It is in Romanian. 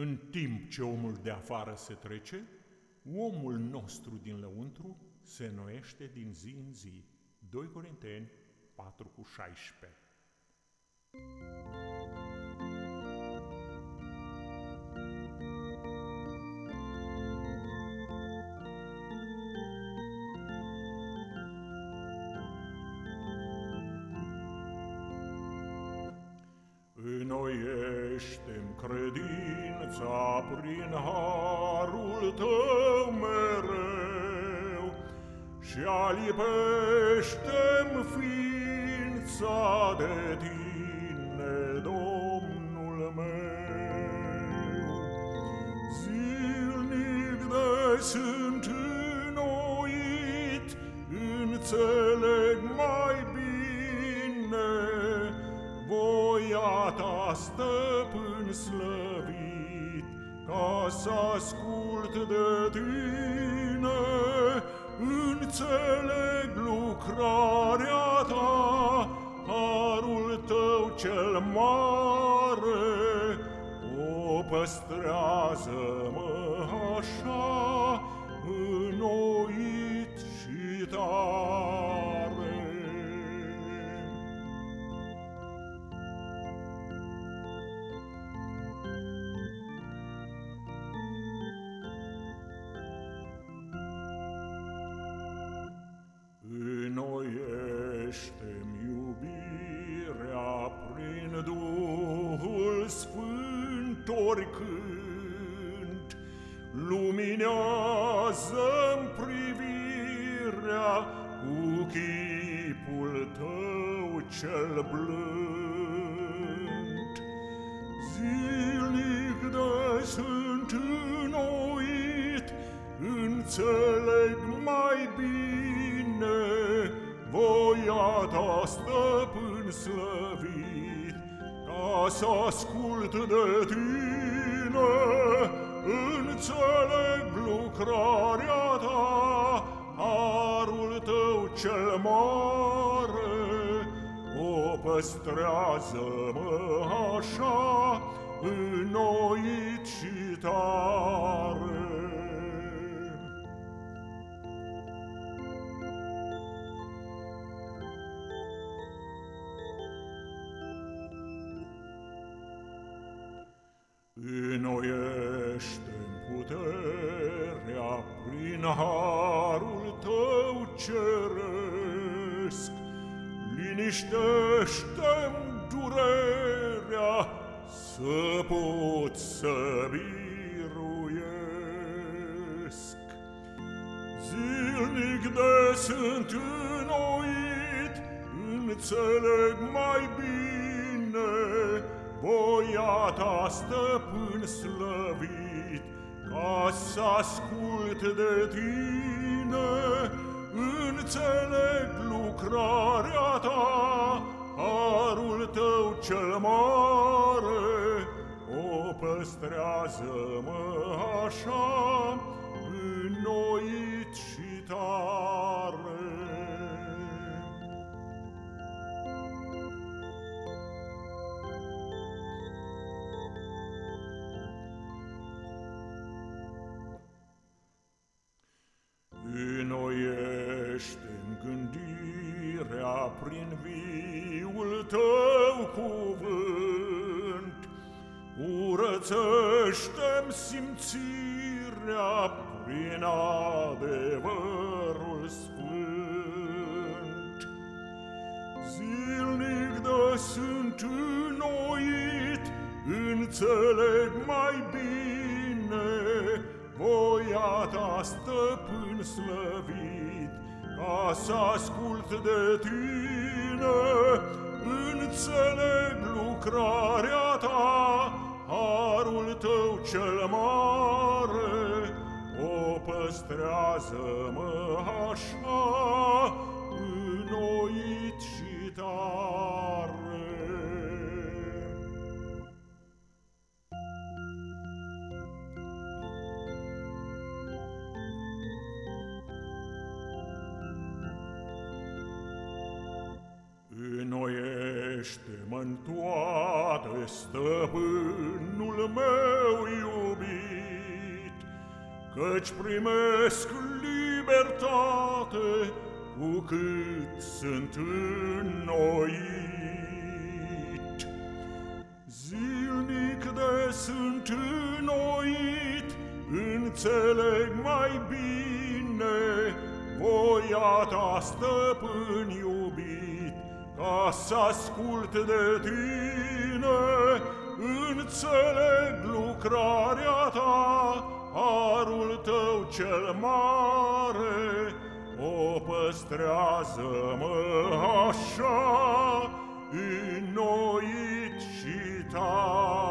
În timp ce omul de afară se trece, omul nostru din lăuntru se noiește din zi în zi. 2 Corinteni 4 cu 16 Înnoiește-mi credința prin harul tău mereu Și alipește-mi ființa de tine, Domnul meu. Zilnic de sunt înnoit, înțeleg mai bine voia ta, stăpân slăvit, ca să ascult de tine, înțeleg lucrarea ta, harul tău cel mare, o păstrează-mă așa, înnoit și tare. Luminează-mi privirea cu chipul tău cel blând. Zilnic de sunt înnoit, înțeleg mai bine voia ta, stăpân slăvit, ca să ascult de tine, înțeleg lucrarea ta, harul tău cel mare, o păstrează-mă așa, înnoit și tare. Prin harul tău ceresc, Liniștește-mi durerea să pot să biruiesc. Zilnic de sunt înnoit, înțeleg mai bine Voia ta, stăpân slăvit, ca să ascult de tine, înțeleg lucrarea ta, harul tău cel mare, o păstrează-mă așa, înnoit și tare. Prin viul tău cuvânt, Curățește-mi simțirea prin adevărul sfânt. Zilnic de sunt înnoit, înțeleg mai bine voia ta, stăpân slăvit, ca să ascult de tine, înțeleg lucrarea ta, harul tău cel mare, o păstrează-mă așa, Înnoiește mă toate, stăpânul meu iubit, Căci primesc libertate cu cât sunt înnoit. Zilnic de sunt înnoit, înțeleg mai bine voia ta, stăpân iubit, ca să ascult de tine, înțeleg lucrarea ta, harul tău cel mare, o păstrează-mă așa, înnoit și tare.